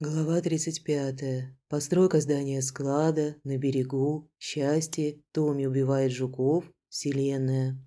Глава 35. Постройка здания склада, на берегу, счастье, Томми убивает жуков, вселенная.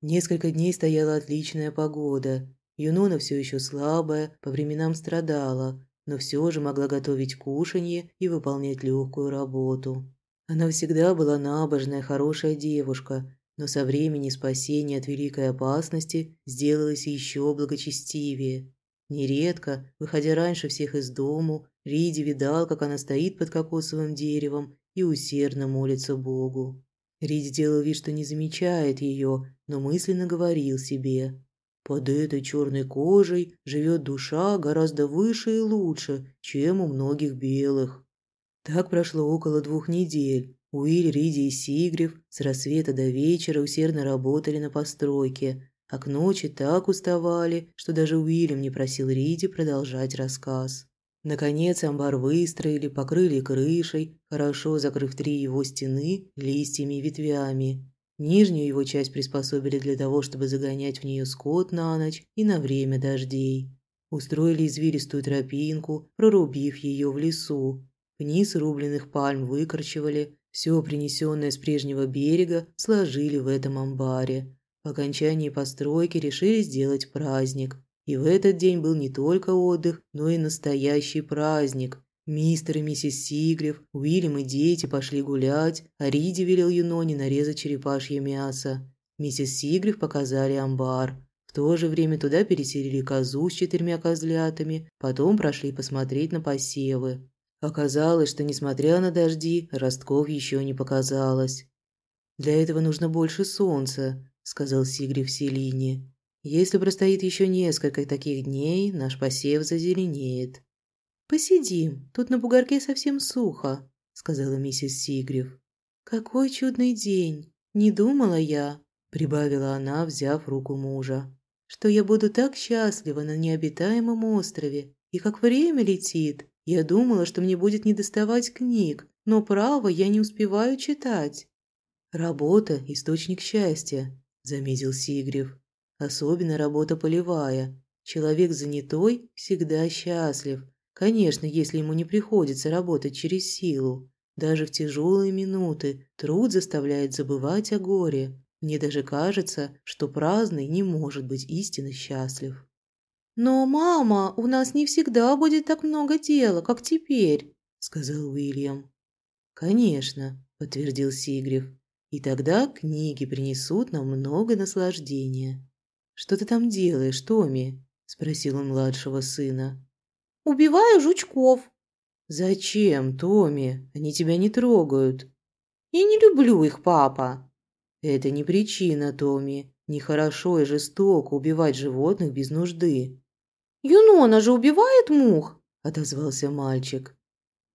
Несколько дней стояла отличная погода. Юнона все еще слабая, по временам страдала, но все же могла готовить кушанье и выполнять легкую работу. Она всегда была набожная, хорошая девушка, но со времени спасения от великой опасности сделалась еще благочестивее. Нередко, выходя раньше всех из дому, Риди видал, как она стоит под кокосовым деревом и усердно молится Богу. Риди делал вид, что не замечает ее, но мысленно говорил себе «Под этой черной кожей живет душа гораздо выше и лучше, чем у многих белых». Так прошло около двух недель. Уиль, Риди и Сигрев с рассвета до вечера усердно работали на постройке, а к ночи так уставали, что даже Уильям не просил Риди продолжать рассказ. Наконец амбар выстроили, покрыли крышей, хорошо закрыв три его стены листьями и ветвями. Нижнюю его часть приспособили для того, чтобы загонять в нее скот на ночь и на время дождей. Устроили извилистую тропинку, прорубив ее в лесу. Вниз рубленых пальм выкорчевали, все принесенное с прежнего берега сложили в этом амбаре, по окончании постройки решили сделать праздник. И в этот день был не только отдых, но и настоящий праздник. Мистер и миссис Сигрев, Уильям и дети пошли гулять, а Риди велел Юноне нарезать черепашье мясо. Миссис Сигрев показали амбар. В то же время туда переселили козу с четырьмя козлятами, потом прошли посмотреть на посевы. Оказалось, что, несмотря на дожди, ростков еще не показалось. Для этого нужно больше солнца, сказал Сигрив Селине. «Если простоит еще несколько таких дней, наш посев зазеленеет». «Посидим, тут на бугорке совсем сухо», — сказала миссис Сигрив. «Какой чудный день! Не думала я», — прибавила она, взяв руку мужа, «что я буду так счастлива на необитаемом острове, и как время летит. Я думала, что мне будет недоставать книг, но, право, я не успеваю читать». «Работа – источник счастья», заметил Сигрев. Особенно работа полевая. Человек занятой всегда счастлив. Конечно, если ему не приходится работать через силу. Даже в тяжелые минуты труд заставляет забывать о горе. Мне даже кажется, что праздный не может быть истинно счастлив. «Но, мама, у нас не всегда будет так много дела, как теперь», — сказал Уильям. «Конечно», — подтвердил Сигрев. И тогда книги принесут нам много наслаждения. «Что ты там делаешь, Томми?» – спросил он младшего сына. «Убиваю жучков». «Зачем, Томми? Они тебя не трогают». «Я не люблю их, папа». «Это не причина, Томми. Нехорошо и жестоко убивать животных без нужды». «Юнона же убивает мух», – отозвался мальчик.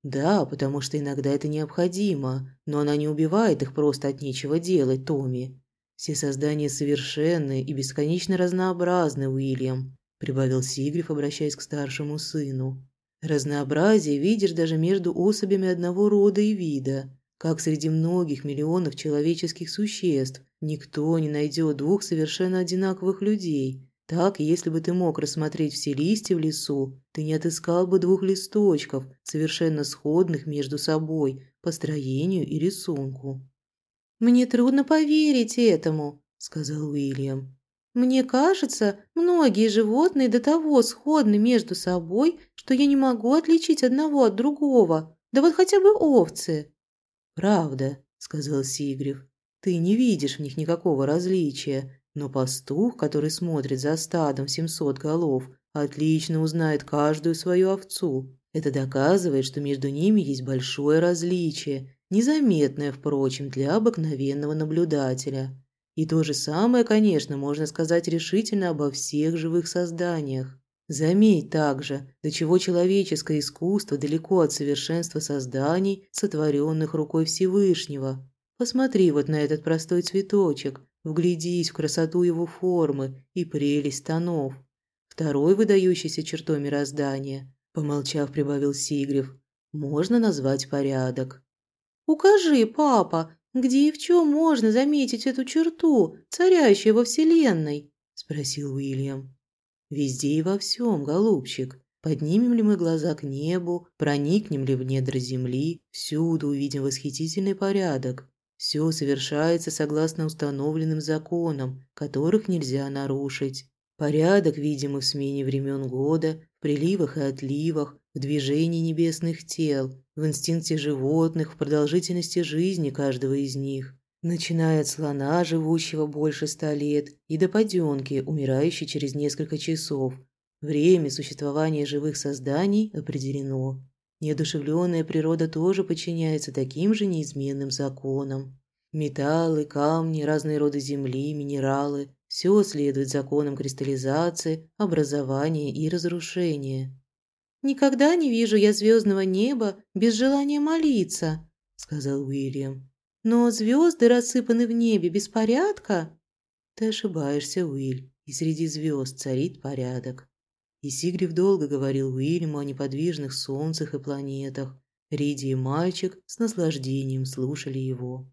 «Да, потому что иногда это необходимо, но она не убивает их просто от нечего делать, Томми. Все создания совершенны и бесконечно разнообразны, Уильям», прибавил Сигриф, обращаясь к старшему сыну. «Разнообразие видишь даже между особями одного рода и вида. Как среди многих миллионов человеческих существ никто не найдет двух совершенно одинаковых людей, так, если бы ты мог рассмотреть все листья в лесу, ты не отыскал бы двух листочков, совершенно сходных между собой по строению и рисунку. «Мне трудно поверить этому», — сказал Уильям. «Мне кажется, многие животные до того сходны между собой, что я не могу отличить одного от другого, да вот хотя бы овцы». «Правда», — сказал Сигрев. «Ты не видишь в них никакого различия, но пастух, который смотрит за стадом в 700 голов, отлично узнает каждую свою овцу. Это доказывает, что между ними есть большое различие, незаметное, впрочем, для обыкновенного наблюдателя. И то же самое, конечно, можно сказать решительно обо всех живых созданиях. Заметь также, до чего человеческое искусство далеко от совершенства созданий, сотворенных рукой Всевышнего. Посмотри вот на этот простой цветочек, Вглядись в красоту его формы и прелесть тонов. Второй выдающейся чертой мироздания, помолчав, прибавил Сигрев, можно назвать порядок. «Укажи, папа, где и в чем можно заметить эту черту, царящую во Вселенной?» – спросил Уильям. «Везде и во всем, голубчик. Поднимем ли мы глаза к небу, проникнем ли в недра земли, всюду увидим восхитительный порядок. Все совершается согласно установленным законам, которых нельзя нарушить. Порядок видим в смене времен года, в приливах и отливах, в движении небесных тел, в инстинкте животных, в продолжительности жизни каждого из них, начиная от слона, живущего больше ста лет, и до паденки, умирающей через несколько часов. Время существования живых созданий определено. Неодушевленная природа тоже подчиняется таким же неизменным законам. Металлы, камни, разные роды земли, минералы – все следует законам кристаллизации, образования и разрушения. «Никогда не вижу я звездного неба без желания молиться», – сказал Уильям. «Но звезды рассыпаны в небе без порядка?» «Ты ошибаешься, Уиль, и среди звезд царит порядок». И Сигриф долго говорил Уильяму о неподвижных солнцах и планетах. Риди и мальчик с наслаждением слушали его.